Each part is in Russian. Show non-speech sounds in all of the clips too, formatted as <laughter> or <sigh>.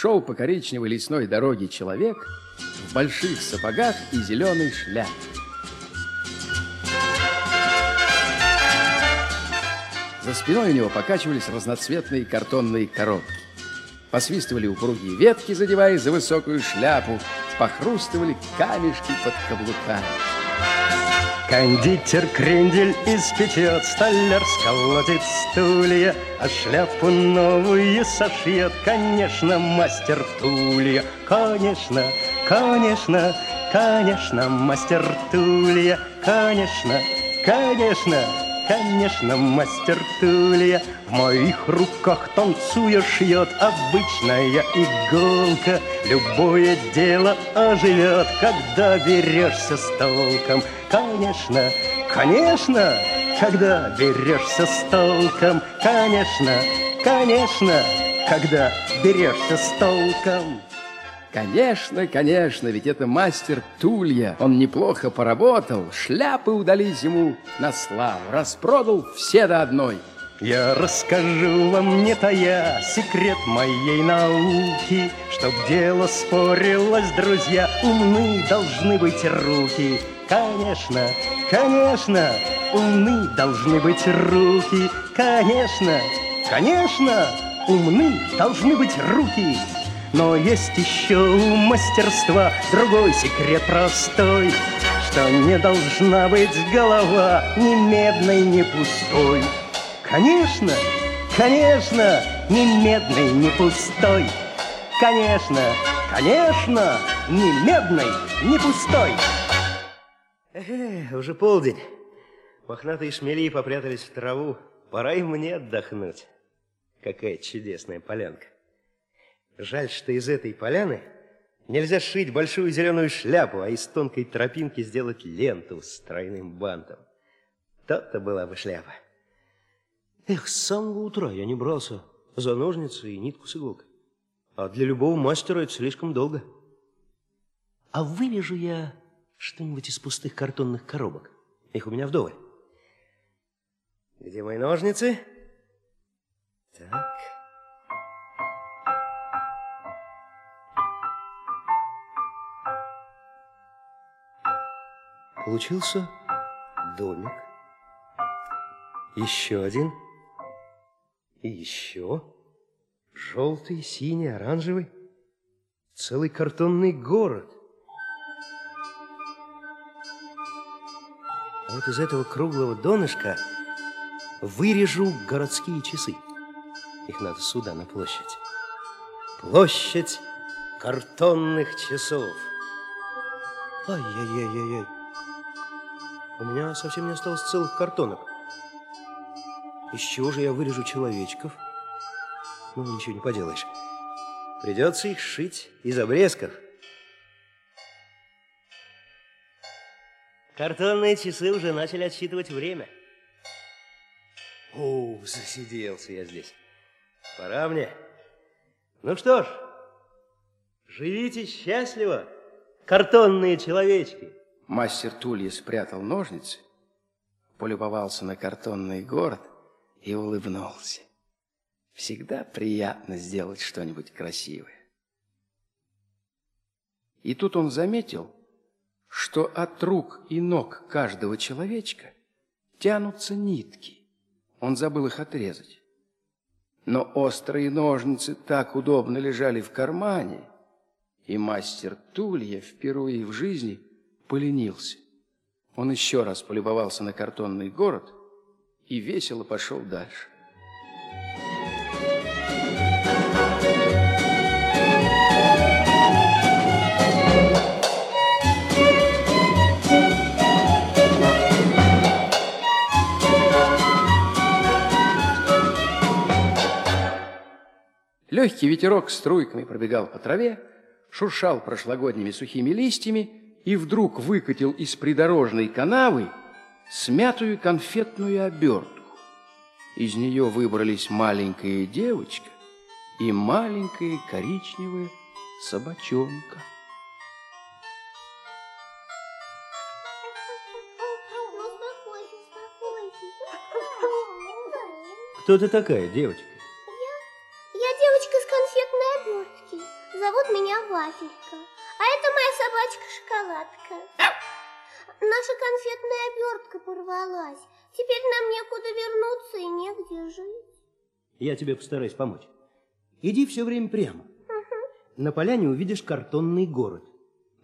шел по коричневой лесной дороге человек в больших сапогах и зеленой шляпе. За спиной у него покачивались разноцветные картонные коробки. Посвистывали упругие ветки, задевая за высокую шляпу, похрустывали камешки под каблуками. Кондитер крендель испечет, столяр сколотит стулья, А шляпу новую сошьет, конечно, мастер Тулья. Конечно, конечно, конечно, мастер Тулья, конечно, конечно, конечно, мастер Тулья. В моих руках танцуя шьет обычная иголка. Любое дело оживет, когда берешься с толком. Конечно, конечно, когда берешься с толком. Конечно, конечно, когда берешься с толком. Конечно, конечно, ведь это мастер Тулья. Он неплохо поработал, шляпы удались ему на славу, распродал все до одной. Я расскажу вам, не тая, секрет моей науки, Чтоб дело спорилось, друзья, умны должны быть руки. Конечно, конечно, умны должны быть руки. Конечно, конечно, умны должны быть руки. Но есть еще у мастерства другой секрет простой, Что не должна быть голова ни медной, ни пустой. Конечно, конечно, ни медной, ни пустой. Конечно, конечно, ни медной, ни пустой. Э, уже полдень. Мохнатые шмели попрятались в траву. Пора и мне отдохнуть. Какая чудесная полянка. Жаль, что из этой поляны нельзя сшить большую зеленую шляпу, а из тонкой тропинки сделать ленту с тройным бантом. То-то была бы шляпа. Эх, с самого утра я не брался за ножницы и нитку с иголкой. А для любого мастера это слишком долго. А вырежу я что-нибудь из пустых картонных коробок. Их у меня вдоволь. Где мои ножницы? Так. Получился домик. Еще один. И еще. Желтый, синий, оранжевый. Целый картонный город. А вот из этого круглого донышка вырежу городские часы. Их надо сюда, на площадь. Площадь картонных часов. Ай-яй-яй-яй-яй. У меня совсем не осталось целых картонок. Из чего же я вырежу человечков? Ну, ничего не поделаешь. Придется их шить из обрезков. Картонные часы уже начали отсчитывать время. О, засиделся я здесь. Пора мне. Ну что ж, живите счастливо, картонные человечки. Мастер Тулья спрятал ножницы, полюбовался на картонный город и улыбнулся. Всегда приятно сделать что-нибудь красивое. И тут он заметил, что от рук и ног каждого человечка тянутся нитки. Он забыл их отрезать. Но острые ножницы так удобно лежали в кармане, и мастер Тулья впервые в жизни поленился. Он еще раз полюбовался на картонный город и весело пошел дальше. Легкий ветерок струйками пробегал по траве, шуршал прошлогодними сухими листьями и вдруг выкатил из придорожной канавы смятую конфетную обертку. Из нее выбрались маленькая девочка и маленькая коричневая собачонка. Кто ты такая, девочка? наша конфетная обертка порвалась. Теперь нам некуда вернуться и негде жить. Я тебе постараюсь помочь. Иди все время прямо. Угу. На поляне увидишь картонный город.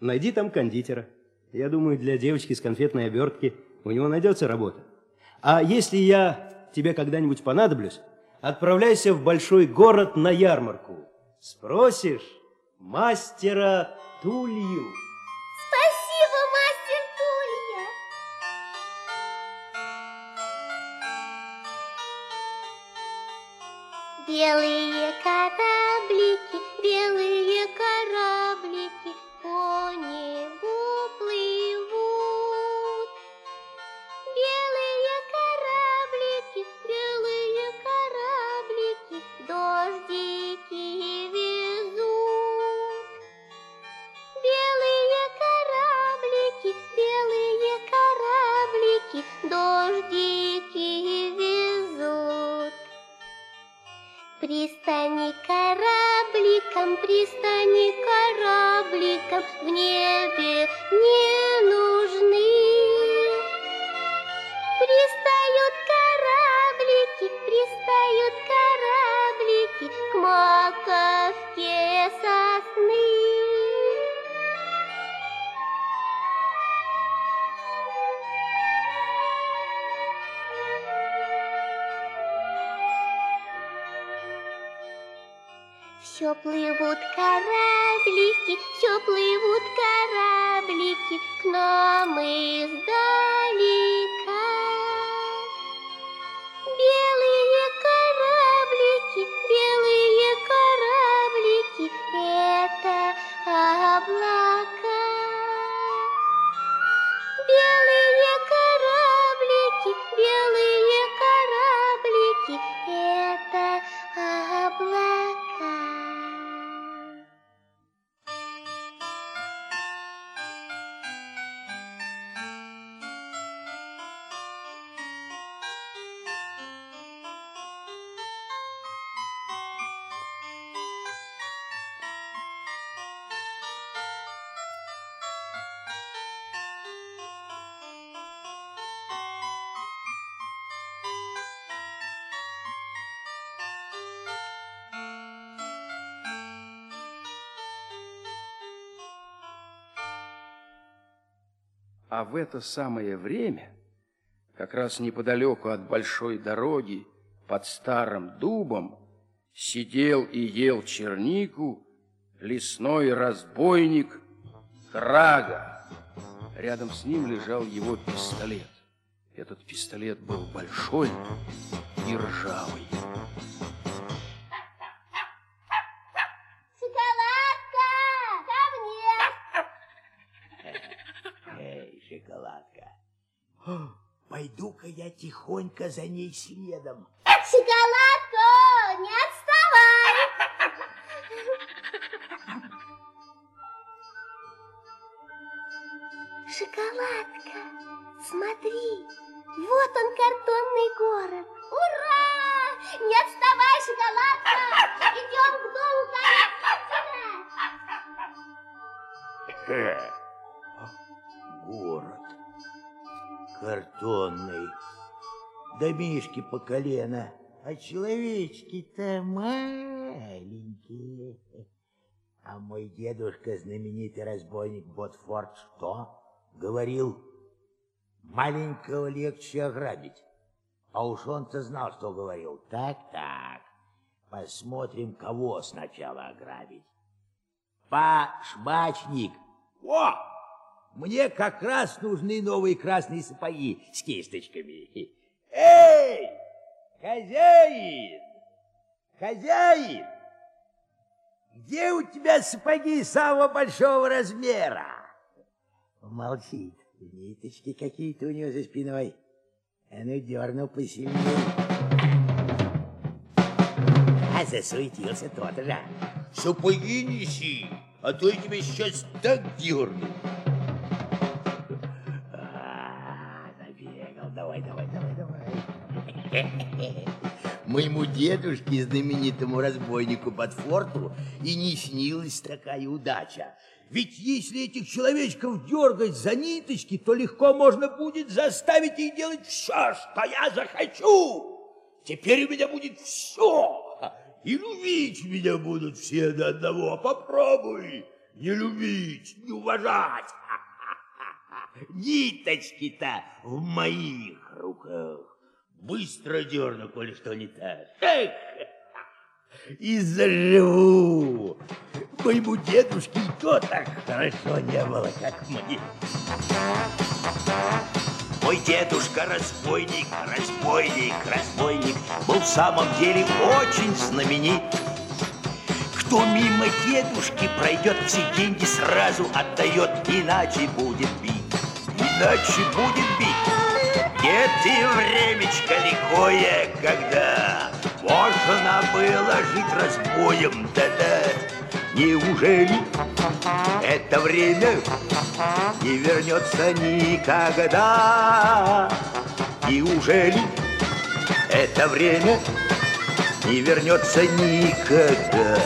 Найди там кондитера. Я думаю, для девочки с конфетной обертки у него найдется работа. А если я тебе когда-нибудь понадоблюсь, отправляйся в большой город на ярмарку. Спросишь мастера Тулью. really? Пристани корабликом, пристани корабликом, в небе не нужны. Пристают кораблики, пристают кораблики к маковке Плывут кораблики, все плывут кораблики к нам издалека. А в это самое время, как раз неподалеку от большой дороги, под старым дубом, сидел и ел чернику лесной разбойник Крага. Рядом с ним лежал его пистолет. Этот пистолет был большой и ржавый. Шоколадка. <gasps> Пойду-ка я тихонько за ней следом. Шоколадка, не отставай! Шоколадка, смотри, вот он картонный город. Ура! Не отставай, шоколадка! Идем к дому кондитера. Картонный. Домишки по колено. А человечки-то маленькие. А мой дедушка, знаменитый разбойник Ботфорд, что говорил? Маленького легче ограбить. А уж он-то знал, что говорил. Так-так, посмотрим, кого сначала ограбить. Пашмачник. О, мне как раз нужны новые красные сапоги с кисточками. Эй, хозяин, хозяин, где у тебя сапоги самого большого размера? Молчит. Ниточки какие-то у него за спиной. А ну, дернул посильнее. А засуетился тот же. Сапоги неси, а то я тебя сейчас так дерну. Моему дедушке, знаменитому разбойнику Ботфорту, и не снилась такая удача. Ведь если этих человечков дергать за ниточки, то легко можно будет заставить их делать все, что я захочу. Теперь у меня будет все. И любить меня будут все до одного. Попробуй не любить, не уважать. <laughs> Ниточки-то в моих руках. Быстро дерну, коли что не так. Эх! И заживу. Моему дедушке и то так хорошо не было, как мне. Мой дедушка разбойник, разбойник, разбойник Был в самом деле очень знаменит Кто мимо дедушки пройдет, все деньги сразу отдает Иначе будет бить, иначе будет бить Нет и времечко лихое, когда Можно было жить разбоем, да-да Неужели это время не вернется никогда? Неужели это время не вернется никогда?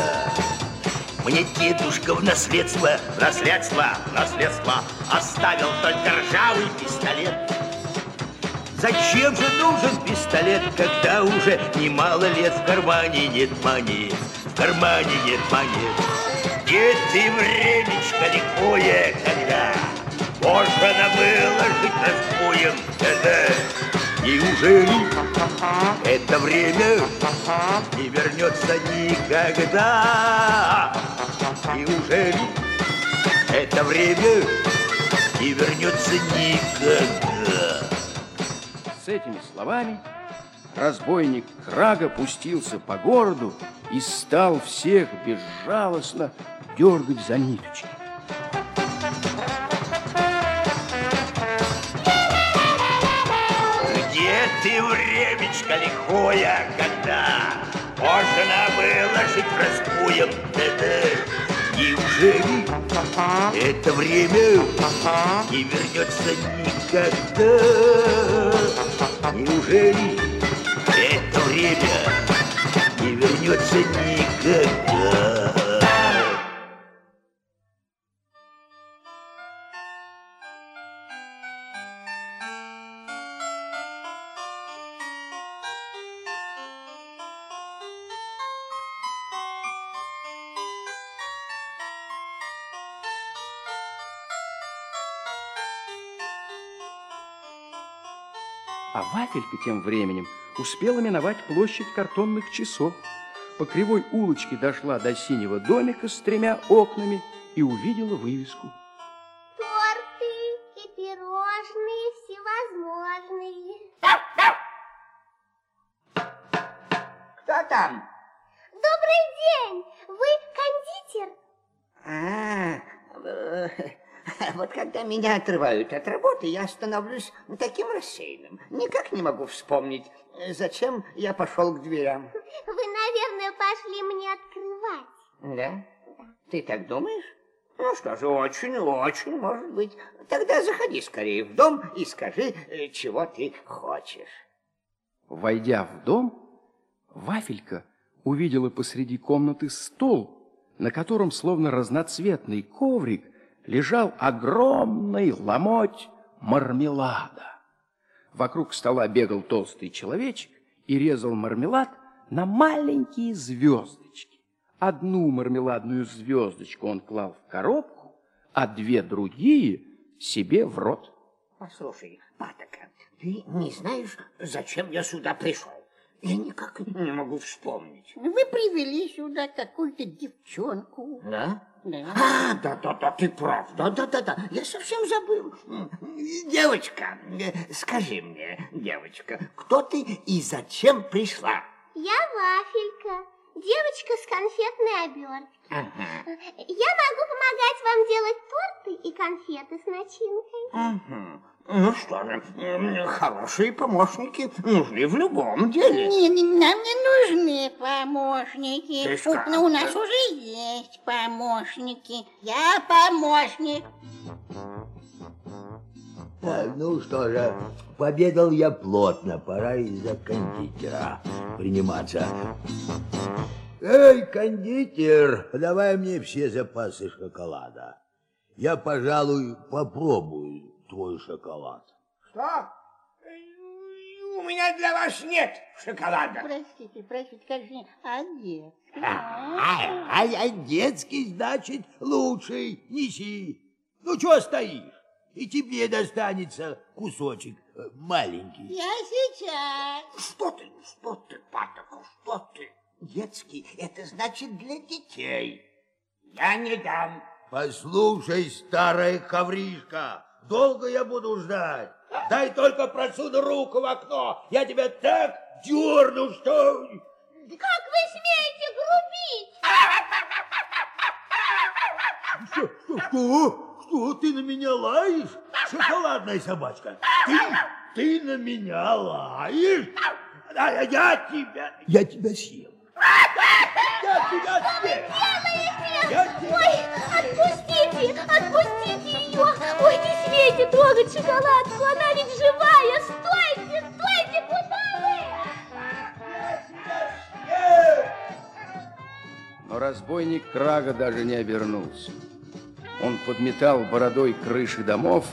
Мне дедушка в наследство, наследство, наследство оставил только ржавый пистолет. Зачем же нужен пистолет, когда уже немало лет в кармане нет монет, в кармане нет монет? Где ты времечко лихое, когда можно было жить разбоем, да Неужели это время не вернется никогда? Неужели это время не вернется никогда? С этими словами разбойник Крага пустился по городу и стал всех безжалостно дергать за ниточки. Где ты, времечко лихое, когда можно было жить раскуем? Неужели это время не вернется никогда? Неужели это время не вернется никогда? А вафелька тем временем успела миновать площадь картонных часов. По кривой улочке дошла до синего домика с тремя окнами и увидела вывеску. Когда меня отрывают от работы, я становлюсь таким рассеянным. Никак не могу вспомнить, зачем я пошел к дверям. Вы, наверное, пошли мне открывать. Да? Ты так думаешь? Ну что же, очень-очень может быть. Тогда заходи скорее в дом и скажи, э, чего ты хочешь. Войдя в дом, Вафелька увидела посреди комнаты стол, на котором, словно разноцветный коврик, лежал огромный ломоть мармелада. Вокруг стола бегал толстый человечек и резал мармелад на маленькие звездочки. Одну мармеладную звездочку он клал в коробку, а две другие себе в рот. Послушай, Патока, ты не знаешь, зачем я сюда пришел? Я никак не могу вспомнить. Вы привели сюда какую-то девчонку. Да? Да. А, да-да-да, ты прав. Да-да-да, я совсем забыл. Девочка, скажи мне, девочка, кто ты и зачем пришла? Я Вафелька, девочка с конфетной оберткой. Ага. Я могу помогать вам делать торты и конфеты с начинкой. Мгм. Ну что же, хорошие помощники нужны в любом деле. Не, не, нам не нужны помощники. У, что? ну, у нас уже есть помощники. Я помощник. Так, ну что же, победал я плотно, пора и за кондитера приниматься. Эй, кондитер, давай мне все запасы шоколада. Я, пожалуй, попробую твой шоколад. Что? У меня для вас нет шоколада. Простите, простите, конечно, а нет. А, а, а детский, значит, лучший. Неси. Ну, что стоишь? И тебе достанется кусочек э, маленький. Я сейчас. Что ты, что ты, Патока, что ты? Детский, это значит для детей. Я не дам. Послушай, старая ковришка, долго я буду ждать. Дай только просуну руку в окно. Я тебя так дерну, что... Как вы смеете грубить? Что, что, что? Что, ты на меня лаешь? Шоколадная собачка. Ты, ты на меня лаешь? А я, я тебя, я тебя съем. Я тебя съем. Я тебя... Ой, отпустите, отпустите ее. Ой, не смейте трогать шоколадку, она ведь живая. Стойте, стойте, куда вы? Но разбойник Крага даже не обернулся. Он подметал бородой крыши домов,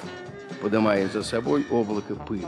подымая за собой облако пыли.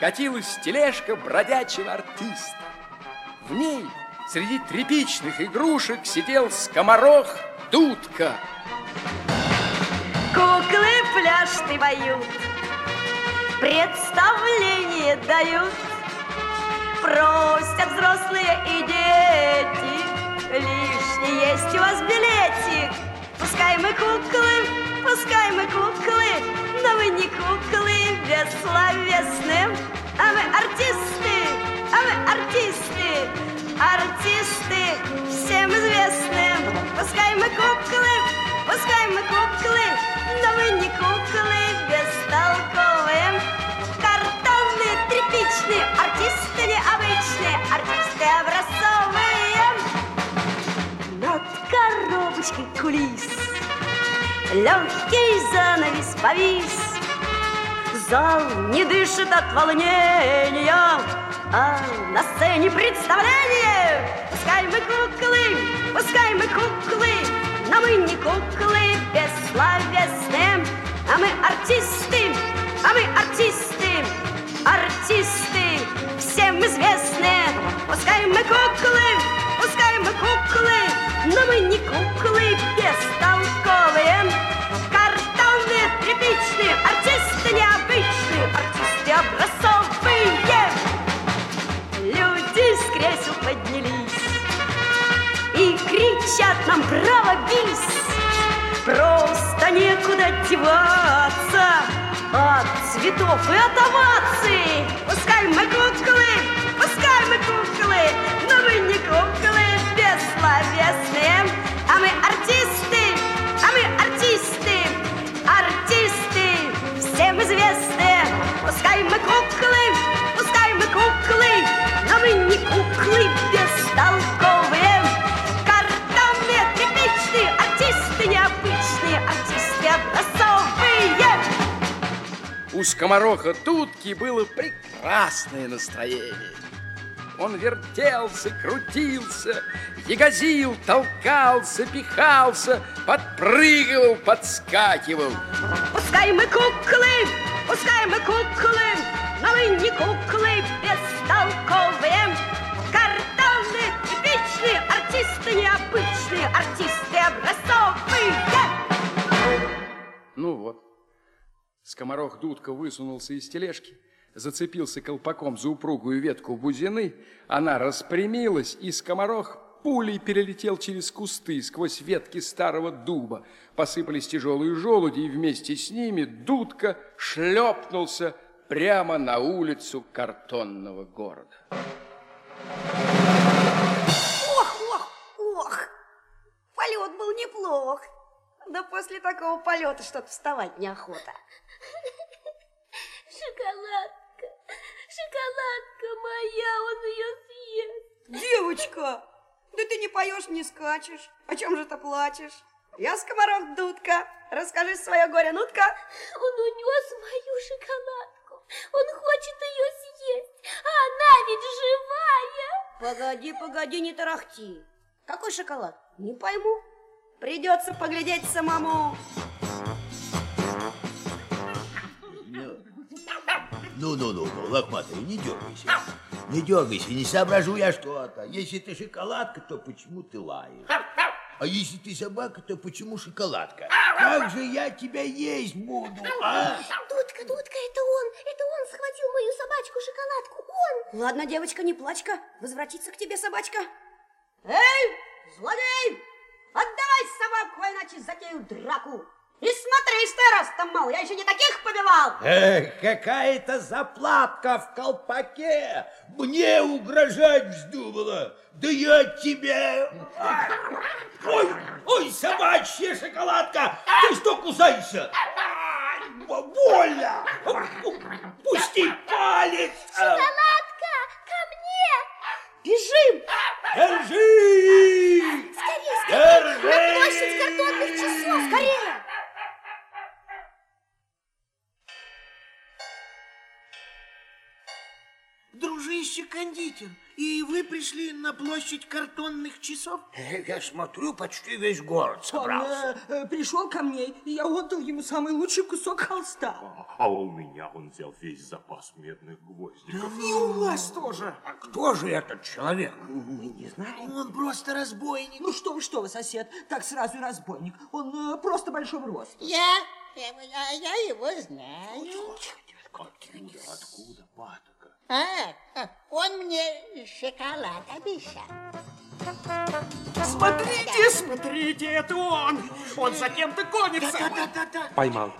катилась тележка бродячего артиста. В ней среди тряпичных игрушек сидел скоморох Дудка. Куклы пляшты поют, представление дают, просят взрослые и дети, лишний есть у вас билетик. Пускай мы куклы, пускай мы куклы, но мы не куклы бессловесные, а мы артисты, а мы артисты, артисты всем известные. Пускай мы куклы, пускай мы куклы, но мы не куклы бестолковые. Картонные, тряпичные, артисты необычные, артисты образцовые. Над коробочкой кулис Легкий занавес повис. Зал не дышит от волнения А на сцене представление. Пускай мы куклы, пускай мы куклы Но мы не куклы бессловесные. А мы артисты, а мы артисты Артисты всем известные. Пускай мы куклы, пускай мы куклы Но мы не куклы бестолковые нам право бис Просто некуда деваться. От цветов и от оваций. Пускай мы куклы, пускай мы куклы Но мы не куклы бессловесные. А мы артисты, а мы артисты Артисты всем известные. Пускай мы куклы, пускай мы куклы Но мы не куклы бестолковые У скомороха Дудки было прекрасное настроение. Он вертелся, крутился, ягозил, толкался, пихался, подпрыгивал, подскакивал. Пускай мы куклы, пускай мы куклы, но мы не куклы бестолковые. Картонные, типичные, артисты необычные, артисты образцовые. Ну вот. Скоморох Дудка высунулся из тележки, зацепился колпаком за упругую ветку бузины, она распрямилась, и скоморох пулей перелетел через кусты, сквозь ветки старого дуба. Посыпались тяжелые желуди, и вместе с ними Дудка шлепнулся прямо на улицу картонного города. Ох, ох, ох, полет был неплох. Да после такого полета что-то вставать неохота. Шоколадка, шоколадка моя, он ее съест. Девочка, да ты не поешь, не скачешь. О чем же ты плачешь? Я скоморох Дудка. Расскажи свое горе, Нутка. Он унес мою шоколадку. Он хочет ее съесть, а она ведь живая. Погоди, погоди, не тарахти. Какой шоколад? Не пойму. Придется поглядеть самому. Ну-ну-ну, ну, лохматый, не дергайся. Не дергайся, не соображу я что-то. Если ты шоколадка, то почему ты лаешь? А если ты собака, то почему шоколадка? Как же я тебя есть буду, а? Дудка, Дудка, это он, это он схватил мою собачку-шоколадку, он. Ладно, девочка, не плачь-ка, возвратится к тебе собачка. Эй, злодей, отдавай собаку, иначе затею драку. И смотри, что ростом мал, я еще не таких побивал. Эх, какая-то заплатка в колпаке. Мне угрожать вздумала. Да я тебя... Ой, ой, собачья шоколадка, ты что кусаешься? Больно! Пусти палец! Шоколадка, ко мне! Бежим! Держи! Скорее, скорее! Держи! На площадь картонных часов, скорее! Кондитер, и вы пришли на площадь картонных часов? Я смотрю, почти весь город собрался. Он э, пришел ко мне, и я отдал ему самый лучший кусок холста. А у меня он взял весь запас медных гвоздиков. И у вас тоже. А кто же этот человек? Мы не знаем. Он просто разбойник. Ну что вы, что вы, сосед, так сразу и разбойник. Он э, просто большого роста. Я, я, я его знаю. Откуда, патока? А, а, он мне шоколад обещал. Смотрите, смотрите, это он! Он за кем-то гонится! Да-да-да-да. Поймал.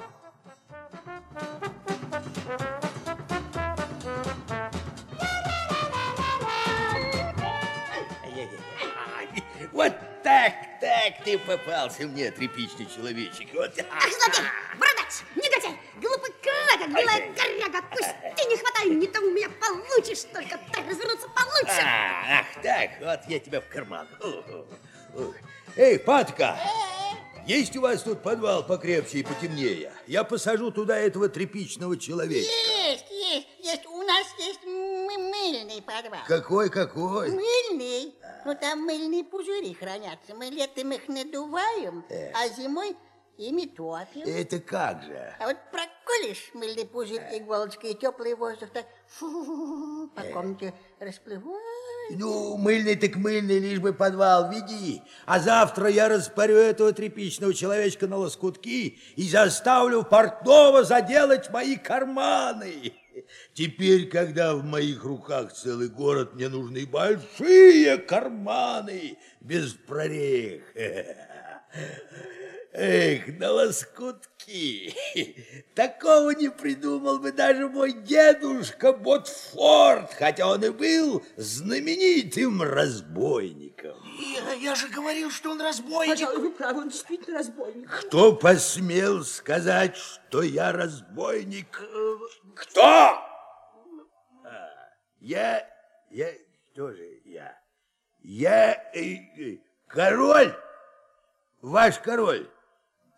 Ай, Вот так, так ты попался мне, тряпичный человечек. Вот. Ах, злодей, бородач, негодяй, глупый крага, гнилая коряга, пусти, не хватай, не то у меня получишь, только так развернуться получше. А, ах так, вот я тебя в карман. О, о, о. Эй, Патка, есть у вас тут подвал покрепче и потемнее? Я посажу туда этого тряпичного человечка. Есть, есть, есть. У нас есть мыльный подвал. Какой, какой? Мыльный. Ну, там мыльные пузыри хранятся. Мы летом их надуваем, а зимой ими топим. Это как же? А вот проколешь мыльный пузырь иголочкой, и теплый воздух так фу, по комнате расплывается. Ну, мыльный так мыльный, лишь бы подвал веди. А завтра я распорю этого тряпичного человечка на лоскутки и заставлю портного заделать мои карманы. Теперь, когда в моих руках целый город, мне нужны большие карманы без прорех. <laughs> Эх, на лоскутки. Такого не придумал бы даже мой дедушка Ботфорд, хотя он и был знаменитым разбойником. Я, я же говорил, что он разбойник. Пожалуй, вы правы, он действительно разбойник. Кто посмел сказать, что я разбойник? Кто? А, я, я, что же я? Я э, э, король, ваш король.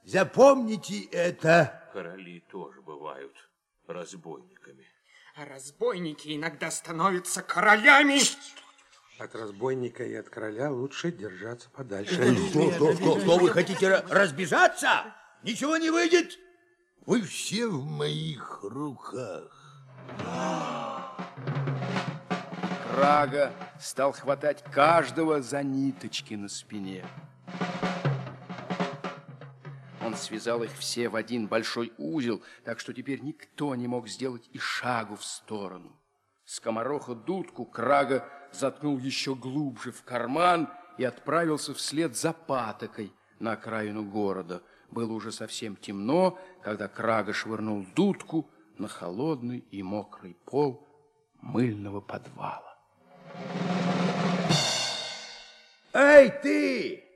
Запомните это. Короли тоже бывают разбойниками. А разбойники иногда становятся королями. От разбойника и от короля лучше держаться подальше. Что, что, что, что вы хотите ра- разбежаться? Ничего не выйдет. Вы все в моих руках. Крага стал хватать каждого за ниточки на спине. Связал их все в один большой узел, так что теперь никто не мог сделать и шагу в сторону. Скомороха дудку Крага заткнул еще глубже в карман и отправился вслед за патокой на окраину города. Было уже совсем темно, когда Крага швырнул дудку на холодный и мокрый пол мыльного подвала. Эй, ты!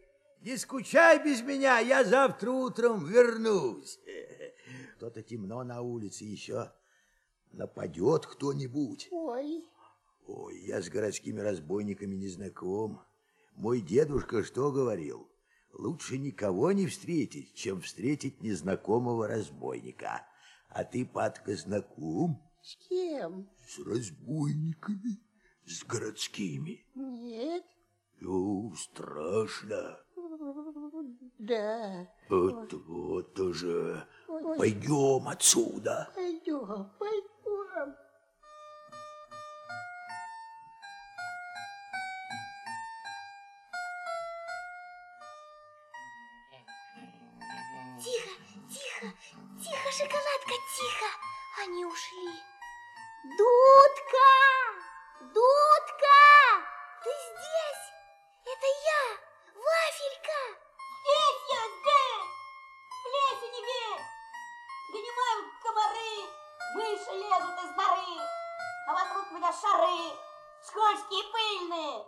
Не скучай без меня, я завтра утром вернусь. То-то темно на улице еще. Нападет кто-нибудь. Ой. Ой, я с городскими разбойниками не знаком. Мой дедушка что говорил? Лучше никого не встретить, чем встретить незнакомого разбойника. А ты, Патка, знаком? С кем? С разбойниками, с городскими. Нет. Ну, страшно. Да. Вот, вот тоже. Ой. Пойдем отсюда. Пойдем, пойдем. Тихо, тихо, тихо, шоколадка, тихо. Они ушли. Дудка! Дудка! Вафелька. Здесь я, здесь! Плесень не верь! Донимают комары, мыши лезут из норы, а вокруг меня шары, скользкие пыльные,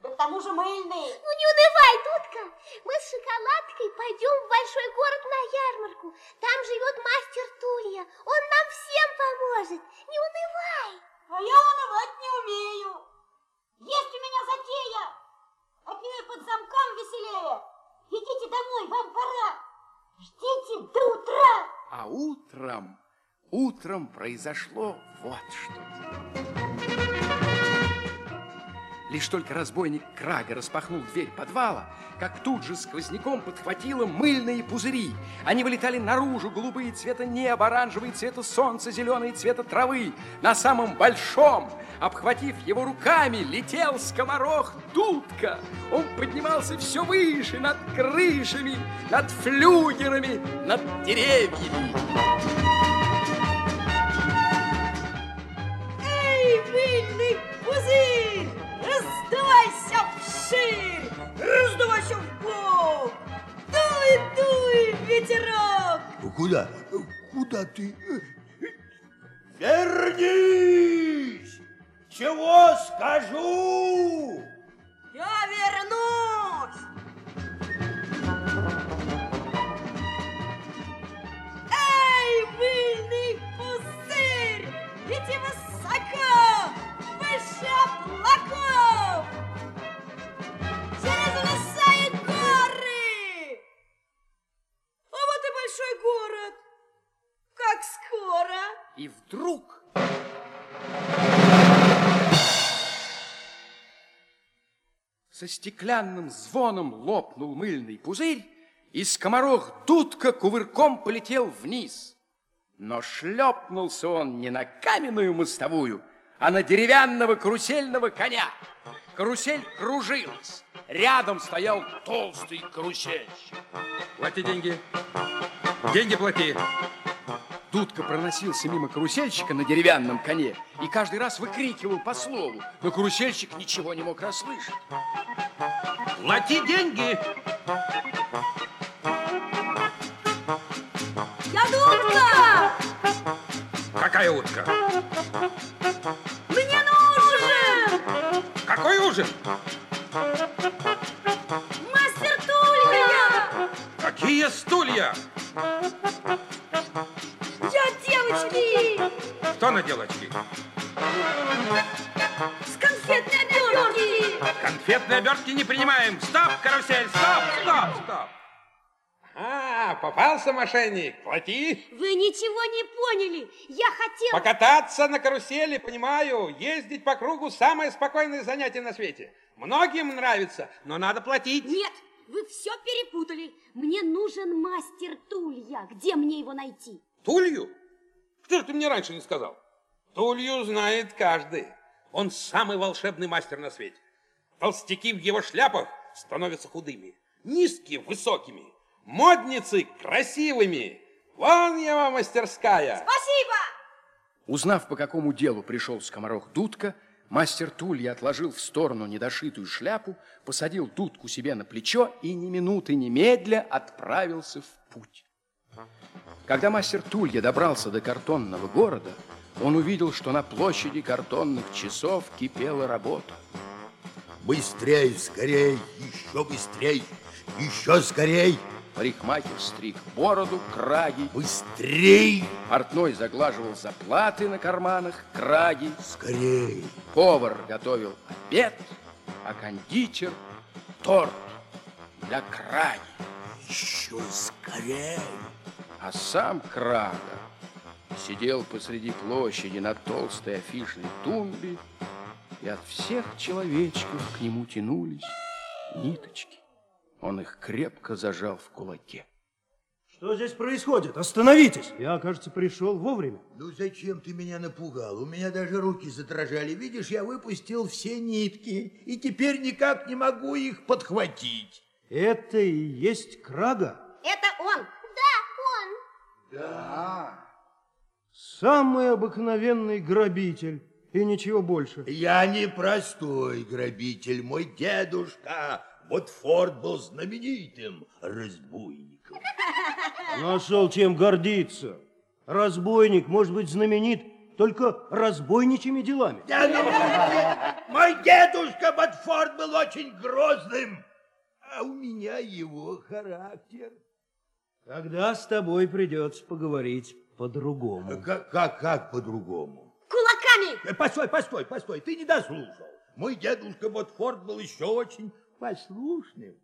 да к тому же мыльные. Ну не унывай, Дудка. Мы с шоколадкой пойдем в большой город на ярмарку. Там живет мастер Тулья. Он нам всем поможет. Не унывай. А я унывать не умею. Есть у меня затея. Нее под замком веселее. Идите домой, вам пора. Ждите до утра. А утром, утром произошло вот что. Лишь только разбойник Крага распахнул дверь подвала, как тут же сквозняком подхватило мыльные пузыри. Они вылетали наружу, голубые цвета неба, оранжевые цвета солнца, зеленые цвета травы. На самом большом, обхватив его руками, летел скоморох Дудка. Он поднимался все выше, над крышами, над флюгерами, над деревьями. Эй, мыльный пузырь! Раздувайся вширь! Раздувайся в бок! Дуй, дуй, ветерок! Куда? Куда ты? Вернись! Чего скажу? Я вернусь! Эй, мыльный пузырь! Лети высоко! Облаков! Через горы! А вот и большой город! Как скоро! И вдруг со стеклянным звоном лопнул мыльный пузырь, и скоморох дудка кувырком полетел вниз. Но шлепнулся он не на каменную мостовую, а на деревянного карусельного коня. Карусель кружилась. Рядом стоял толстый карусельщик. Плати деньги. Деньги плати. Дудка проносился мимо карусельщика на деревянном коне и каждый раз выкрикивал по слову, но карусельщик ничего не мог расслышать. Плати деньги. Какая утка? Мне нужен! Какой ужин? Мастер Тулья! Какие стулья? Я девочки! Кто на делочке? С конфетной обертки! Конфетные обертки не принимаем. Стоп, карусель, стоп, стоп, стоп. Попался мошенник. Плати. Вы ничего не поняли! Я хотел... Покататься на карусели, понимаю. Ездить по кругу самое спокойное занятие на свете. Многим нравится, но надо платить. Нет, вы все перепутали. Мне нужен мастер Тулья. Где мне его найти? Тулью? Что же ты мне раньше не сказал? Тулью знает каждый. Он самый волшебный мастер на свете. Толстяки в его шляпах становятся худыми, низкие высокими, модницы красивыми. Вон его мастерская. Спасибо! Узнав, по какому делу пришел скоморох Дудка, мастер Тулья отложил в сторону недошитую шляпу, посадил Дудку себе на плечо и ни минуты немедля отправился в путь. Когда мастер Тулья добрался до картонного города, он увидел, что на площади картонных часов кипела работа. Быстрей, скорей, еще быстрей. Еще скорей! Парикмахер стриг бороду, краги. Быстрей! Портной заглаживал заплаты на карманах, краги. Скорей! Повар готовил обед, а кондитер торт для краги. Еще скорей! А сам Крага сидел посреди площади на толстой афишной тумбе, и от всех человечков к нему тянулись ниточки. Он их крепко зажал в кулаке. Что здесь происходит? Остановитесь! Я, кажется, пришел вовремя. Ну зачем ты меня напугал? У меня даже руки задрожали. Видишь, я выпустил все нитки, и теперь никак не могу их подхватить. Это и есть Крага? Это он. Да, он. Да. Самый обыкновенный грабитель. И ничего больше. Я не простой грабитель. Мой дедушка Ботфорд был знаменитым разбойником. <laughs> Нашел чем гордиться. Разбойник может быть знаменит только разбойничьими делами. Да, ну, мой дедушка Ботфорд был очень грозным, а у меня его характер. Тогда с тобой придется поговорить по-другому. Как, как, как по-другому? Кулаками! Э, Постой, постой, постой, ты не дослушал. Мой дедушка Ботфорд был еще очень послушным,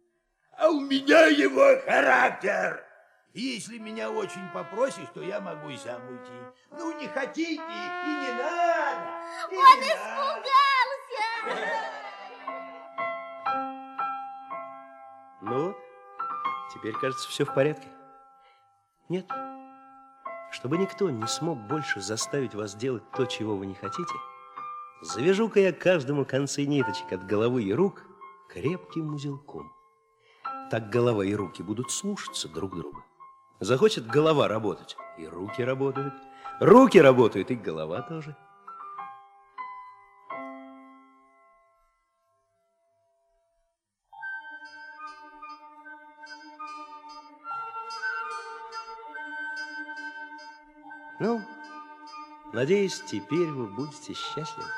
а у меня его характер. Если меня очень попросишь, то я могу и сам уйти. Ну, не хотите, и не надо. и Он не надо. испугался. Ну вот, теперь, кажется, все в порядке. Нет, чтобы никто не смог больше заставить вас делать то, чего вы не хотите, завяжу-ка я каждому концы ниточек от головы и рук крепким узелком. Так голова и руки будут слушаться друг друга. Захочет голова работать, и руки работают. Руки работают, и голова тоже. Ну, надеюсь, теперь вы будете счастливы.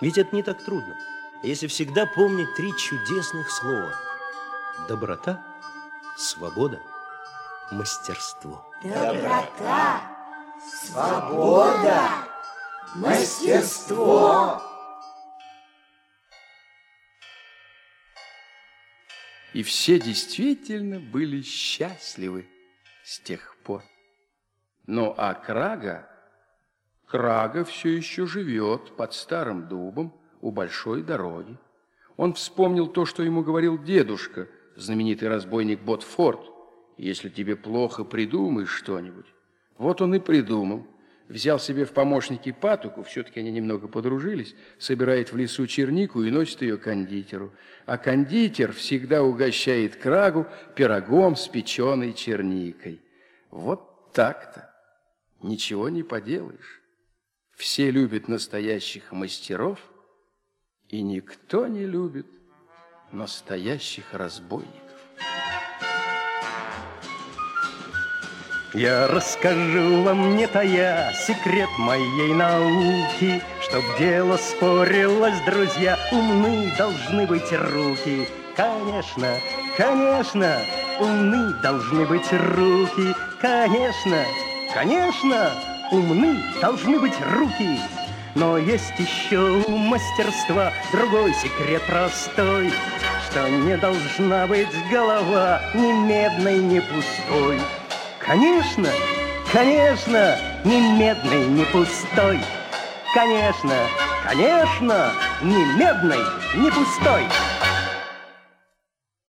Ведь это не так трудно, если всегда помнить три чудесных слова. Доброта, свобода, мастерство. Доброта, свобода, мастерство. И все действительно были счастливы с тех пор. Ну а Крага, Крага все еще живет под старым дубом у большой дороги. Он вспомнил то, что ему говорил дедушка, знаменитый разбойник Ботфорд. Если тебе плохо, придумай что-нибудь. Вот он и придумал. Взял себе в помощники патуку, все-таки они немного подружились, собирает в лесу чернику и носит ее кондитеру. А кондитер всегда угощает Крагу пирогом с печеной черникой. Вот так-то. Ничего не поделаешь. Все любят настоящих мастеров, и никто не любит настоящих разбойников. Я расскажу вам, не тая, секрет моей науки, Чтоб дело спорилось, друзья, умны должны быть руки. Конечно, конечно, умны должны быть руки. Конечно, конечно, умны должны быть руки. Но есть еще у мастерства другой секрет простой, Что не должна быть голова ни медной, ни пустой. Конечно, конечно, ни медной, ни пустой. Конечно, конечно, ни медной, ни пустой.